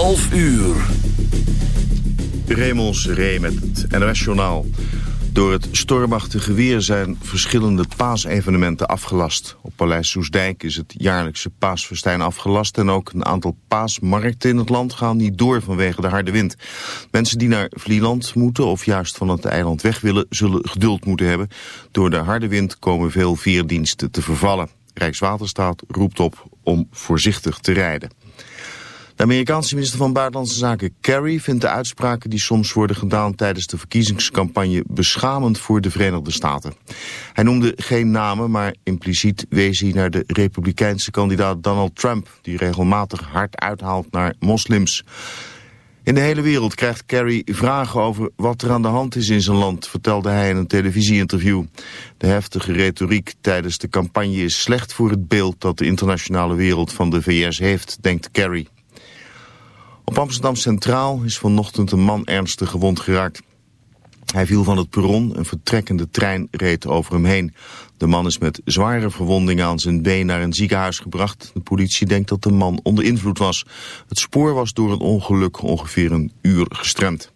11 uur. Remons Ree met het NOS-journaal. Door het stormachtige weer zijn verschillende paasevenementen afgelast. Op Paleis Soesdijk is het jaarlijkse paasfestijn afgelast... en ook een aantal paasmarkten in het land gaan niet door vanwege de harde wind. Mensen die naar Vlieland moeten of juist van het eiland weg willen... zullen geduld moeten hebben. Door de harde wind komen veel veerdiensten te vervallen. Rijkswaterstaat roept op om voorzichtig te rijden. De Amerikaanse minister van Buitenlandse Zaken Kerry vindt de uitspraken die soms worden gedaan tijdens de verkiezingscampagne beschamend voor de Verenigde Staten. Hij noemde geen namen, maar impliciet wees hij naar de republikeinse kandidaat Donald Trump, die regelmatig hard uithaalt naar moslims. In de hele wereld krijgt Kerry vragen over wat er aan de hand is in zijn land, vertelde hij in een televisieinterview. De heftige retoriek tijdens de campagne is slecht voor het beeld dat de internationale wereld van de VS heeft, denkt Kerry. Op Amsterdam Centraal is vanochtend een man ernstig gewond geraakt. Hij viel van het perron, een vertrekkende trein reed over hem heen. De man is met zware verwondingen aan zijn been naar een ziekenhuis gebracht. De politie denkt dat de man onder invloed was. Het spoor was door het ongeluk ongeveer een uur gestremd.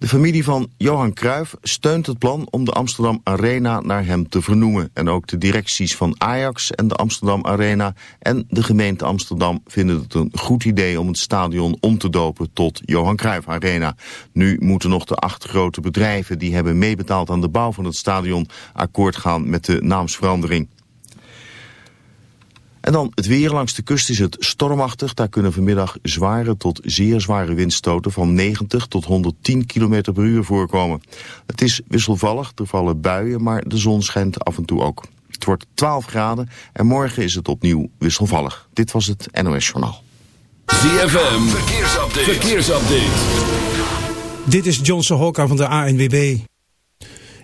De familie van Johan Cruijff steunt het plan om de Amsterdam Arena naar hem te vernoemen. En ook de directies van Ajax en de Amsterdam Arena en de gemeente Amsterdam vinden het een goed idee om het stadion om te dopen tot Johan Cruijff Arena. Nu moeten nog de acht grote bedrijven die hebben meebetaald aan de bouw van het stadion akkoord gaan met de naamsverandering. En dan het weer langs de kust is het stormachtig. Daar kunnen vanmiddag zware tot zeer zware windstoten van 90 tot 110 km per uur voorkomen. Het is wisselvallig, er vallen buien, maar de zon schijnt af en toe ook. Het wordt 12 graden en morgen is het opnieuw wisselvallig. Dit was het NOS Journaal. ZFM, verkeersupdate. verkeersupdate. Dit is Johnson Hokka van de ANWB.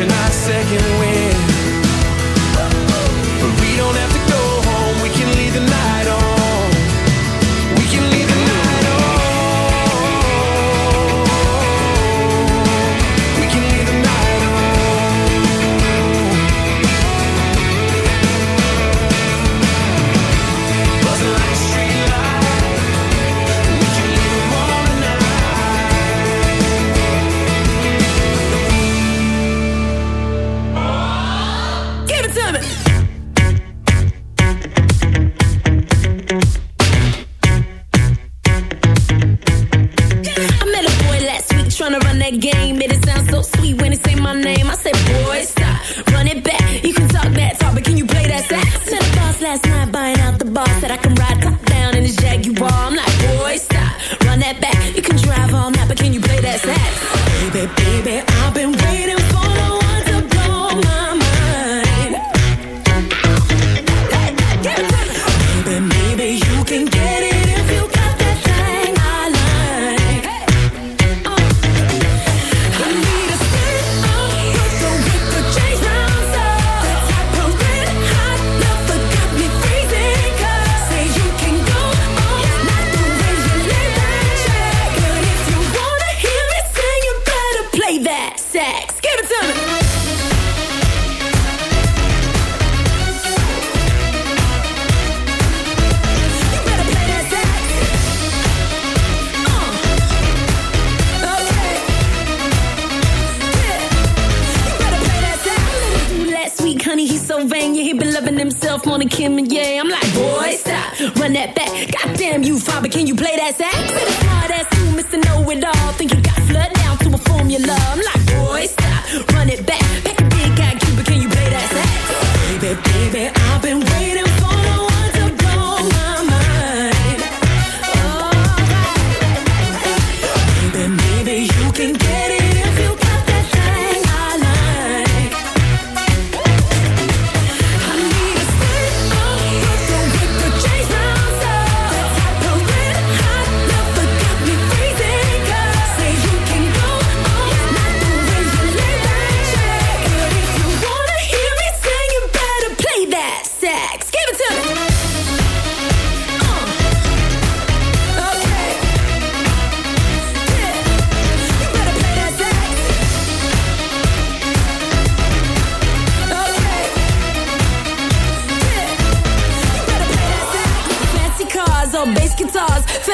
Can I second wind. baby, baby.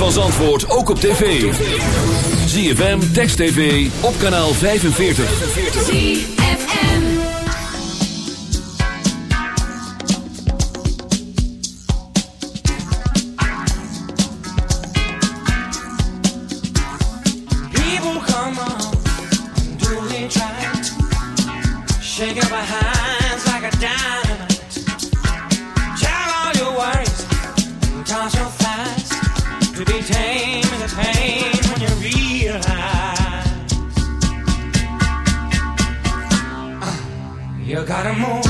van Zandvoort ook op tv. ZFM, Text TV, op kanaal 45. Shake up more.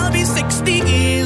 be 60